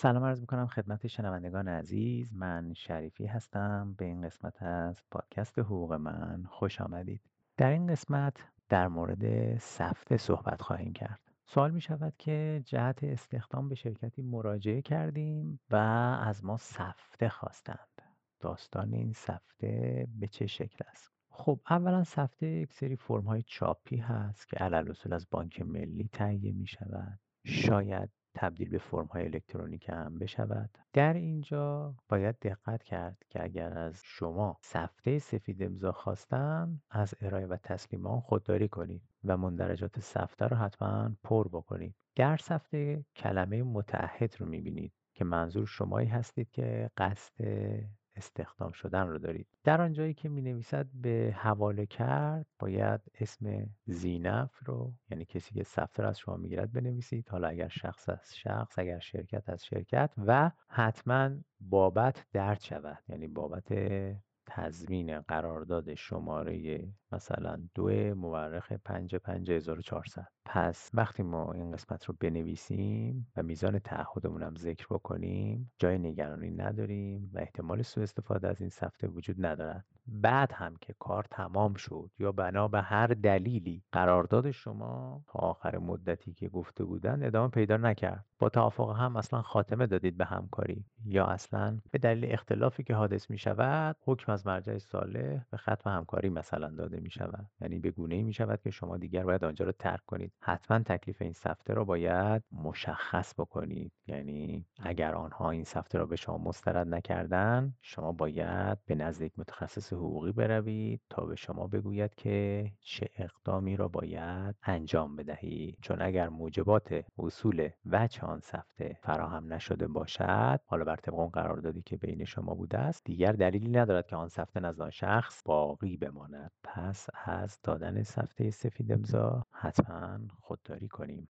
سلام عرض می‌کنم خدمت شنوندگان عزیز. من شریفی هستم. به این قسمت از پادکست حقوق من خوش آمدید. در این قسمت در مورد سفته صحبت خواهیم کرد. سوال می شود که جهت استخدام به شرکتی مراجعه کردیم و از ما سفته خواستند. داستان این سفته به چه شکل است؟ خب اولا سفته یک سری فرم های چاپی هست که علل اصول از بانک ملی تهیه می شود شاید تبدیل به فرم های الکترونیک هم بشود. در اینجا باید دقت کرد که اگر از شما سفته سفید امضا خواستن از ارائه و تسلیم آن خودداری کنید و مندرجات سفته رو حتما پر بکنید. در سفته کلمه متعهد رو می‌بینید که منظور شمایی هستید که قصد استخدام شدن رو دارید. در آنجایی که می نویسد به حواله کرد باید اسم زینف رو یعنی کسی که سفته از شما می‌گیرد بنویسید. حالا اگر شخص از شخص اگر شرکت از شرکت و حتما بابت درد شود. یعنی بابت تضمین قرارداد شماره مثلا دو مورخ پنج پنج پس وقتی ما این قسمت رو بنویسیم و میزان تعهدمون هم ذکر بکنیم جای نگرانی نداریم و احتمال سوء استفاده از این سفته وجود ندارد. بعد هم که کار تمام شد یا بنا به هر دلیلی قرارداد شما تا آخر مدتی که گفته بودن ادامه پیدا نکرد. با توافق هم اصلا خاتمه دادید به همکاری یا اصلا به دلیل اختلافی که حادث می شود حکم از مرجع صالح به ختم همکاری مثلا داده می شود یعنی به گونه ای می شود که شما دیگر باید آنجا رو ترک کنید. حتما تکلیف این سفته رو باید مشخص بکنید. یعنی اگر آنها این سفته را به شما مسترد نکردن شما باید به نزد یک متخصص حقوقی بروید تا به شما بگوید که چه اقدامی را باید انجام بدهید. چون اگر موجبات اصول وجه آن سفته فراهم نشده باشد حالا بر طبق اون قراردادی که بین شما بوده است دیگر دلیلی ندارد که آن سفته نزد آن شخص باقی بماند. پس از دادن سفته سفید امضا حتما خودداری کنیم.